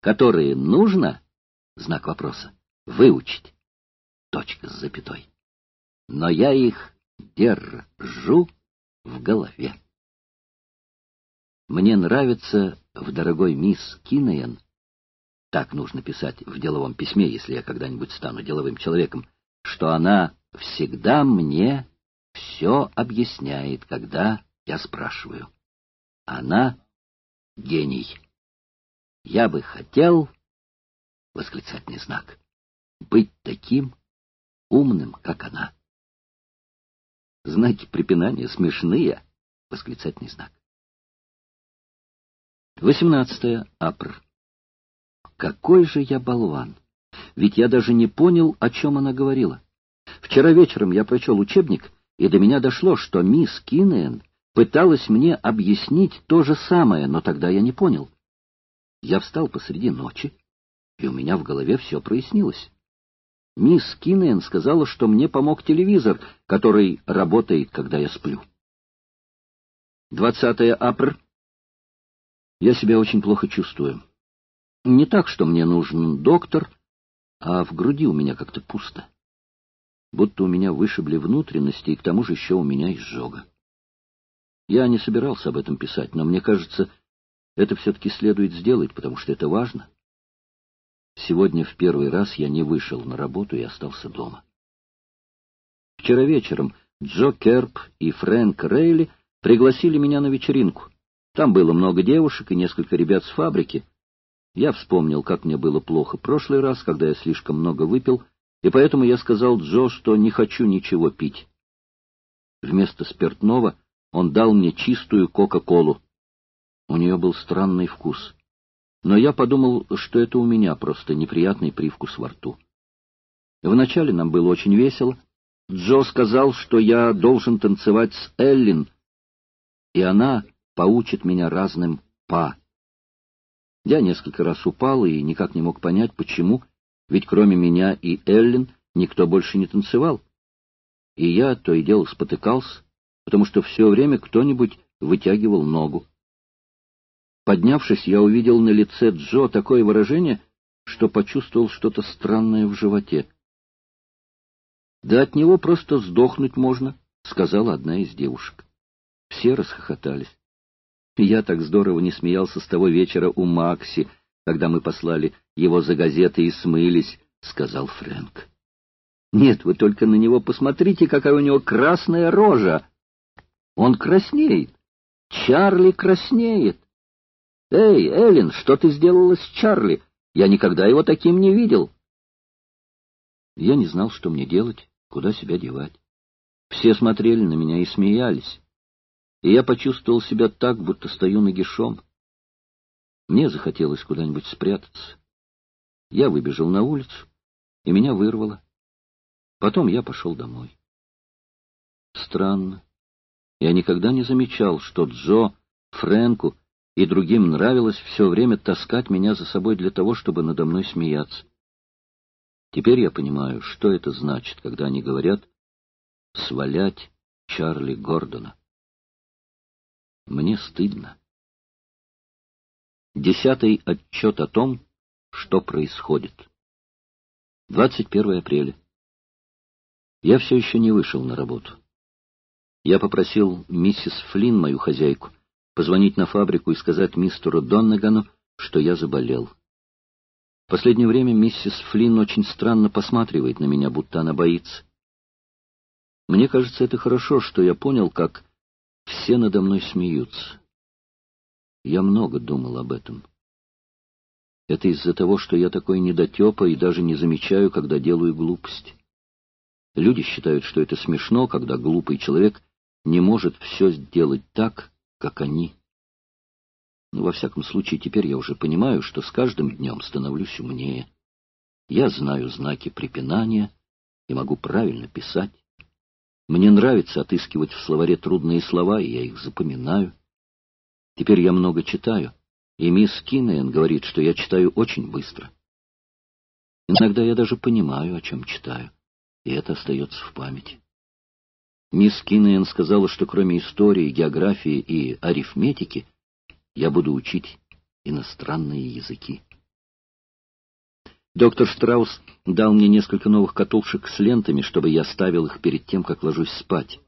которые нужно, знак вопроса, выучить, точка с запятой. Но я их держу в голове. Мне нравится в дорогой мисс Кинеен, так нужно писать в деловом письме, если я когда-нибудь стану деловым человеком, что она всегда мне все объясняет, когда я спрашиваю. Она гений. Я бы хотел, восклицательный знак, быть таким умным, как она. Знаки препинания смешные, восклицательный знак. 18 апр. Какой же я болван! Ведь я даже не понял, о чем она говорила. Вчера вечером я прочел учебник, и до меня дошло, что мисс Киннеен пыталась мне объяснить то же самое, но тогда я не понял. Я встал посреди ночи, и у меня в голове все прояснилось. Мисс Киннеен сказала, что мне помог телевизор, который работает, когда я сплю. 20 апр. Я себя очень плохо чувствую. Не так, что мне нужен доктор, а в груди у меня как-то пусто. Будто у меня вышибли внутренности, и к тому же еще у меня изжога. Я не собирался об этом писать, но мне кажется, это все-таки следует сделать, потому что это важно. Сегодня в первый раз я не вышел на работу и остался дома. Вчера вечером Джо Керп и Фрэнк Рейли пригласили меня на вечеринку. Там было много девушек и несколько ребят с фабрики. Я вспомнил, как мне было плохо прошлый раз, когда я слишком много выпил, и поэтому я сказал Джо, что не хочу ничего пить. Вместо спиртного он дал мне чистую Кока-Колу. У нее был странный вкус. Но я подумал, что это у меня просто неприятный привкус во рту. Вначале нам было очень весело. Джо сказал, что я должен танцевать с Эллин, и она поучит меня разным «па». Я несколько раз упал и никак не мог понять, почему, ведь кроме меня и Эллин никто больше не танцевал. И я то и дело спотыкался, потому что все время кто-нибудь вытягивал ногу. Поднявшись, я увидел на лице Джо такое выражение, что почувствовал что-то странное в животе. «Да от него просто сдохнуть можно», — сказала одна из девушек. Все расхохотались. Я так здорово не смеялся с того вечера у Макси, когда мы послали его за газеты и смылись, — сказал Фрэнк. Нет, вы только на него посмотрите, какая у него красная рожа. Он краснеет. Чарли краснеет. Эй, Эллен, что ты сделала с Чарли? Я никогда его таким не видел. Я не знал, что мне делать, куда себя девать. Все смотрели на меня и смеялись. И я почувствовал себя так, будто стою нагишом. Мне захотелось куда-нибудь спрятаться. Я выбежал на улицу, и меня вырвало. Потом я пошел домой. Странно. Я никогда не замечал, что Джо, Фрэнку и другим нравилось все время таскать меня за собой для того, чтобы надо мной смеяться. Теперь я понимаю, что это значит, когда они говорят «свалять Чарли Гордона». Мне стыдно. Десятый отчет о том, что происходит. 21 апреля. Я все еще не вышел на работу. Я попросил миссис Флинн, мою хозяйку, позвонить на фабрику и сказать мистеру Доннегану, что я заболел. В последнее время миссис Флинн очень странно посматривает на меня, будто она боится. Мне кажется, это хорошо, что я понял, как все надо мной смеются. Я много думал об этом. Это из-за того, что я такой недотепа и даже не замечаю, когда делаю глупость. Люди считают, что это смешно, когда глупый человек не может все сделать так, как они. Но, во всяком случае, теперь я уже понимаю, что с каждым днем становлюсь умнее. Я знаю знаки препинания и могу правильно писать. Мне нравится отыскивать в словаре трудные слова, и я их запоминаю. Теперь я много читаю, и мисс Киннеен говорит, что я читаю очень быстро. Иногда я даже понимаю, о чем читаю, и это остается в памяти. Мисс Киннеен сказала, что кроме истории, географии и арифметики я буду учить иностранные языки. Доктор Штраус дал мне несколько новых катушек с лентами, чтобы я ставил их перед тем, как ложусь спать.